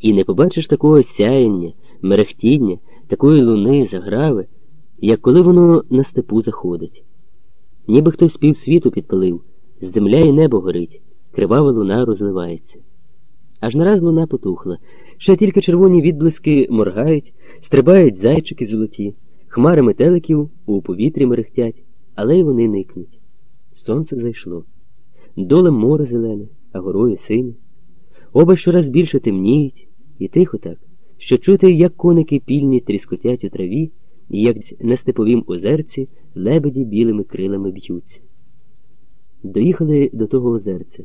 І не побачиш такого сяєння, мерехтіння, такої луни, заграви, як коли воно на степу заходить. Ніби хтось півсвіту підпалив, з земля і небо горить, кривава луна розливається. Аж нараз луна потухла, ще тільки червоні відблиски моргають, стрибають зайчики золоті, хмари метеликів у повітрі мерехтять, але й вони никнуть. Сонце зайшло. Долем море зелене, а горою синє. Оба щораз більше темніють, і тихо так, що чути, як коники пільні тріскотять у траві, і як на степовім озерці лебеді білими крилами б'ються. Доїхали до того озерця,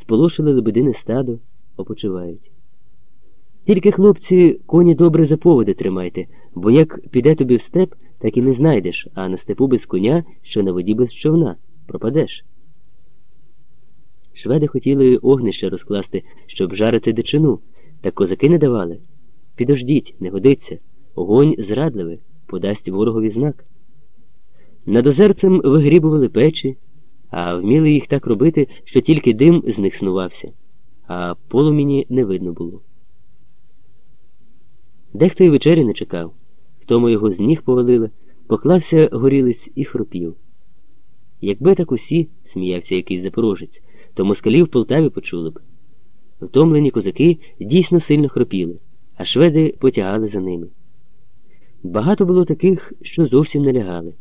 сполошили лебедине стадо, опочивають. Тільки, хлопці, коні добре за поводи тримайте, бо як піде тобі в степ, так і не знайдеш, а на степу без коня, що на воді без човна, пропадеш. Шведи хотіли огнище розкласти, щоб жарити дичину, та козаки не давали. Підождіть, не годиться, огонь зрадливий, подасть ворогові знак. Над озерцем вигрібували печі, а вміли їх так робити, що тільки дим з них снувався, а полуміні не видно було. Дехто й вечері не чекав, тому його з ніг повалили, поклався горілиць і хропів. Якби так усі, сміявся якийсь запорожець, то москалі в Полтаві почули б. Втомлені козаки дійсно сильно хропіли, а шведи потягали за ними. Багато було таких, що зовсім не лягали.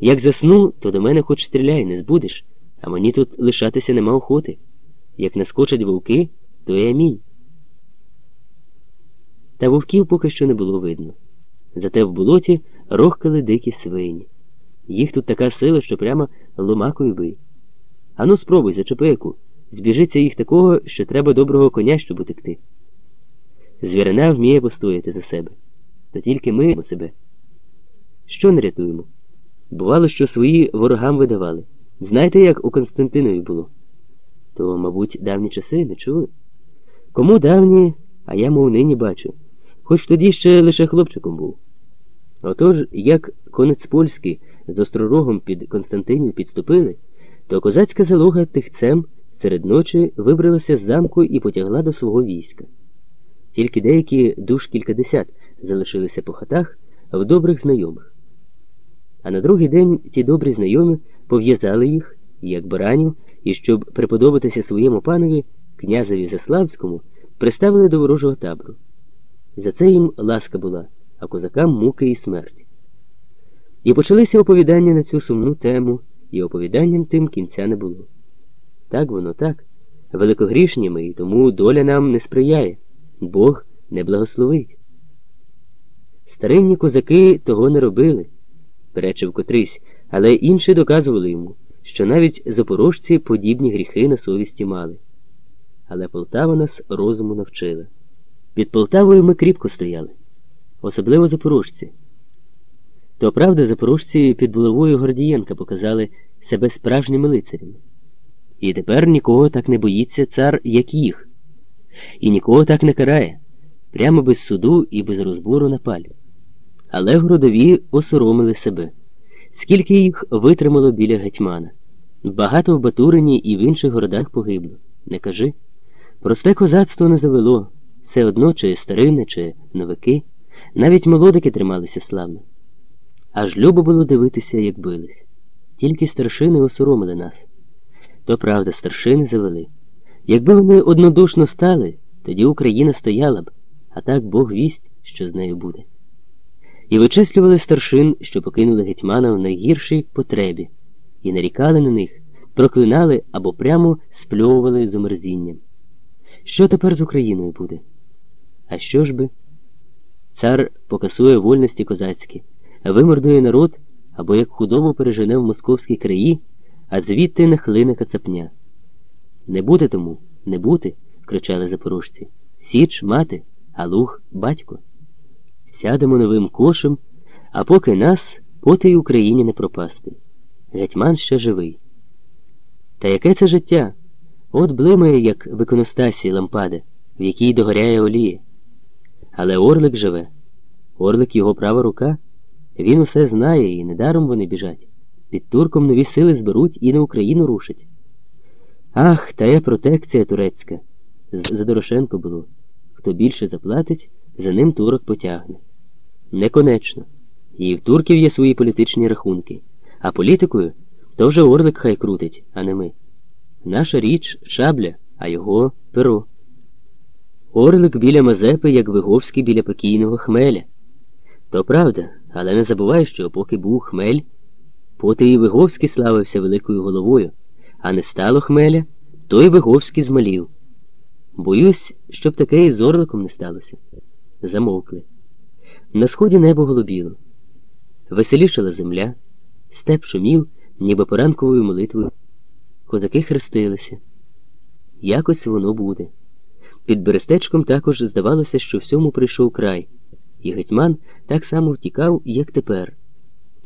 Як засну, то до мене хоч стріляй, не збудеш, а мені тут лишатися нема охоти. Як наскочать вовки, то й амінь. Та вовків поки що не було видно. Зате в болоті рохкали дикі свині. Їх тут така сила, що прямо ломакою бий. Ану, спробуй, зачепи яку. Збіжиться їх такого, що треба доброго коня, щоб утекти. Звірина вміє постояти за себе. Та тільки ми себе. Що не рятуємо? Бувало, що свої ворогам видавали. Знаєте, як у Константинові було? То, мабуть, давні часи не чули? Кому давні, а я, мов нині бачу, хоч тоді ще лише хлопчиком був. Отож, як конець польський з остророгом під Константинів підступили, то козацька залога тихцем серед ночі вибралася з замку і потягла до свого війська. Тільки деякі душ кількадесят залишилися по хатах в добрих знайомих. А на другий день ті добрі знайомі пов'язали їх, як баранів, і щоб приподобатися своєму панові, князеві Заславському, приставили до ворожого табору. За це їм ласка була, а козакам муки і смерть. І почалися оповідання на цю сумну тему, і оповіданням тим кінця не було. Так воно так. Великогрішні ми, і тому доля нам не сприяє, Бог не благословить. Старинні козаки того не робили, перечив котрийсь, але інші доказували йому, що навіть запорожці подібні гріхи на совісті мали. Але Полтава нас розуму навчила. Під Полтавою ми кріпко стояли, особливо запорожці. То правда, запорожці під булавою Гордієнка показали себе справжніми лицарями. І тепер нікого так не боїться цар, як їх, і нікого так не карає, прямо без суду і без розбору на палі. Але городові осоромили себе. Скільки їх витримало біля гетьмана? Багато в Батурині і в інших городах погибло. Не кажи. Просте козацтво не завело, все одно, чи старини, чи новики, навіть молодики трималися славно. Аж любо було дивитися, як бились. Тільки старшини осоромили нас. То правда, старшини завели. Якби вони однодушно стали, тоді Україна стояла б, а так Бог вість, що з нею буде. І вичислювали старшин, що покинули гетьмана в найгіршій потребі, і нарікали на них, проклинали або прямо спльовували з омерзінням. Що тепер з Україною буде? А що ж би? Цар покасує вольності козацькі, вимордує народ або як худобу пережене в московській краї, а звідти нахлине кацапня. Не бути тому, не бути, кричали запорожці. Січ, мати, а луг батько. Сядемо новим кошем, а поки нас, поти й Україні не пропасти. Гетьман ще живий. Та яке це життя? От блимає, як в іконостасі лампада, в якій догоряє олія. Але Орлик живе. Орлик його права рука. Він усе знає, і недаром вони біжать. Під турком нові сили зберуть і на Україну рушать. Ах, та є протекція турецька. З Дорошенко було. хто більше заплатить, за ним турок потягне. Неконечно. І в турків є свої політичні рахунки, а політикою то вже Орлик хай крутить, а не ми. Наша річ шабля, а його перо. Орлик біля Мазепи, як Виговський біля покійного хмеля. То правда, але не забувай, що поки був хмель, поти Виговський славився великою головою, а не стало хмеля, то й Виговський змалів. Боюсь, щоб таке і з Орликом не сталося. Замовкли. На сході небо голубіло. Веселішала земля, степ шумів, ніби поранковою молитвою. Козаки хрестилися. Якось воно буде. Під берестечком також здавалося, що всьому прийшов край, і гетьман так само втікав, як тепер.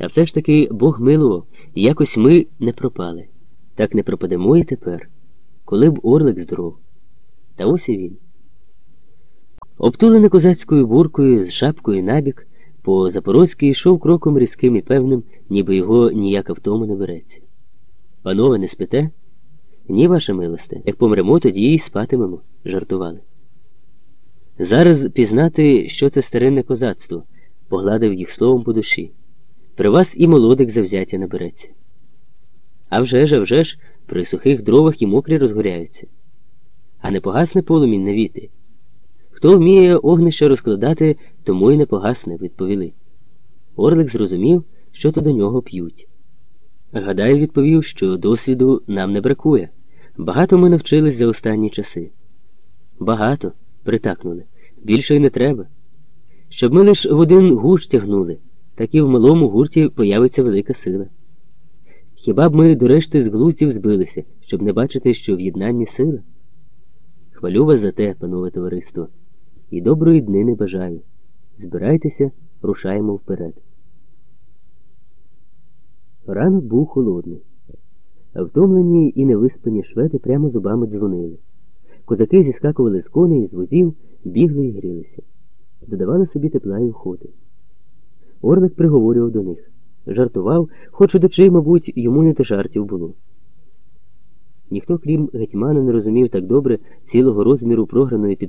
А все ж таки Бог милував, якось ми не пропали. Так не пропадемо і тепер, коли б орлик здоров. Та ось і він. Обтулений козацькою буркою з шапкою набік, по Запорозькій йшов кроком різким і певним, ніби його ніяка втома не береться. Панове, не спите? Ні, ваша милосте, як помремо, тоді й спатимемо, жартували. Зараз пізнати, що це старинне козацтво, погладив їх словом по душі. При вас і молодик завзяття набереться. А вже ж, а вже ж, при сухих дровах і мокрі розгоряються. А не погасне полумінь на віти. Хто вміє огнище розкладати, тому й не погасне, відповіли. Орлик зрозумів, що то до нього п'ють. Гадаю, відповів, що досвіду нам не бракує. Багато ми навчились за останні часи. Багато, притакнули. Більше й не треба. Щоб ми лиш в один гурт тягнули, так і в малому гурті появиться велика сила. Хіба б ми до решти з глузів збилися, щоб не бачити, що в єднанні сила? Хвалю вас за те, панове товариство, і доброї дни не бажаю. Збирайтеся, рушаємо вперед. Ранок був холодний. Втомлені і невиспані шведи прямо зубами дзвонили. Козаки зіскакували з коней з возів, бігли і грілися. Додавали собі тепла і охоти. Орлик приговорював до них. Жартував, хоч удочей, мабуть, йому не те жартів було. Ніхто, крім гетьмана, не розумів так добре цілого розміру програної під